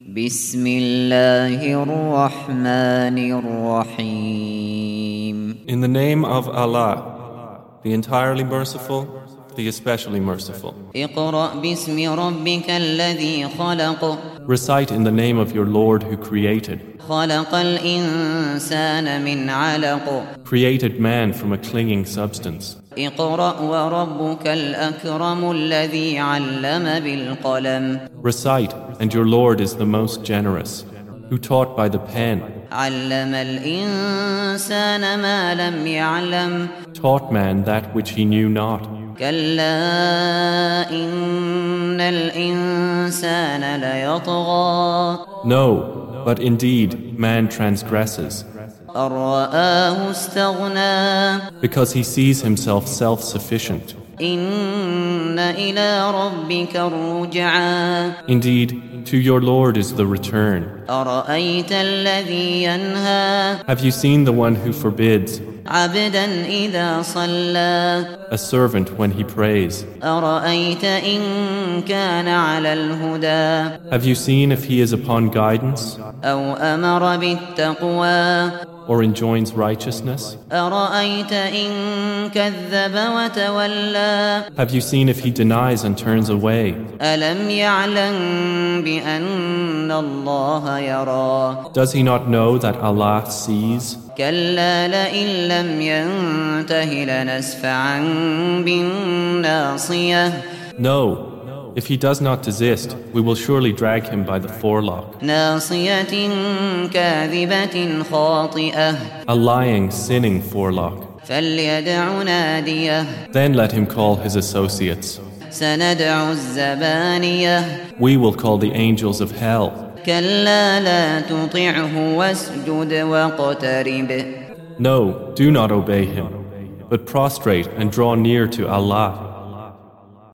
بسم الله الرحمن الرحيم In the name of Allah, the entirely merciful, the especially merciful. اقرأ باسم ربك الذي خلق Recite in the name of your Lord who created, خلق الإنسان من علق created man from a clinging substance. Recite, and your Lord is the most generous, who taught by the pen. Taught man that which he knew not. No, but indeed, man transgresses. Because he sees himself self sufficient. Indeed, to your Lord is the return. Have you seen the one who forbids? A servant when he prays. Have you seen if he is upon guidance? or enjoins righteousness? أرأيت إن كذب وتولى Have you seen if he denies and turns away? ألم يعلم بأن الله يرى Does he not know that Allah sees? كلا لئن لم ينته لنسفعا بالناصية No. if he does not desist, we will surely drag him by the forelock. A lying, sinning forelock. Then let him call his associates. We will call the angels of hell. No, do not obey him, but prostrate and draw near to Allah.